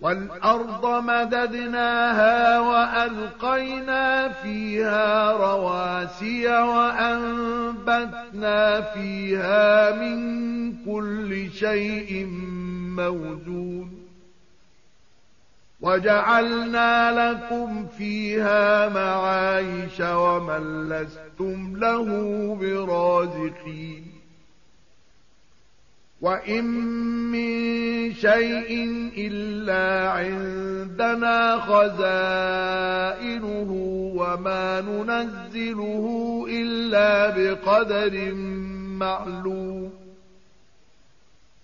والأرض مددناها وألقينا فيها رواسي وأنبتنا فيها من كل شيء موجود. وجعلنا لكم فيها معايش ومن لستم له برازقين. وَإِن مِّن شَيْءٍ إِلَّا عِندَنَا خَزَائِنُهُ وَمَا نُنَزِّلُهُ إِلَّا بِقَدَرٍ مَّعْلُومٍ.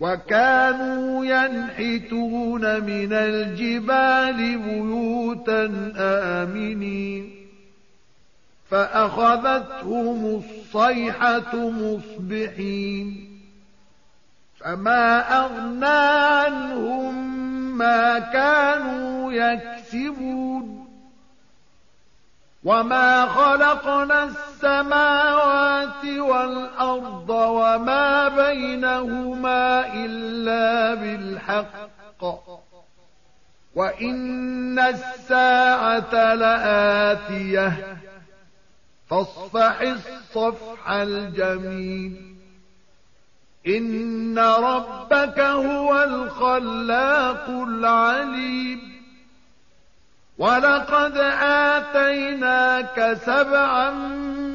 وكانوا ينحتون من الجبال بيوتا آمنين. فأخذتهم الصيحة مصبحين. فما أغنى عنهم ما كانوا يكسبون. وما خلقنا السماوات والأرض وما بينهما إلا بالحق. وإن الساعة لآتية. فاصفح الصفح الجميل. إن ربك هو الخلاق العليم. ولقد آتيناك سبعا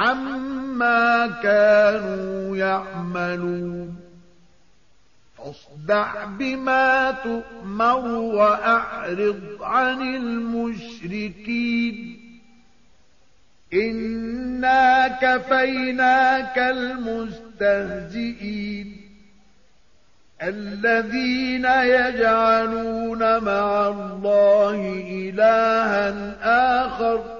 عما كانوا يعملون فاصدع بما تؤمر وأعرض عن المشركين إنا كفيناك المستهزئين الذين يجعلون مع الله إلها آخر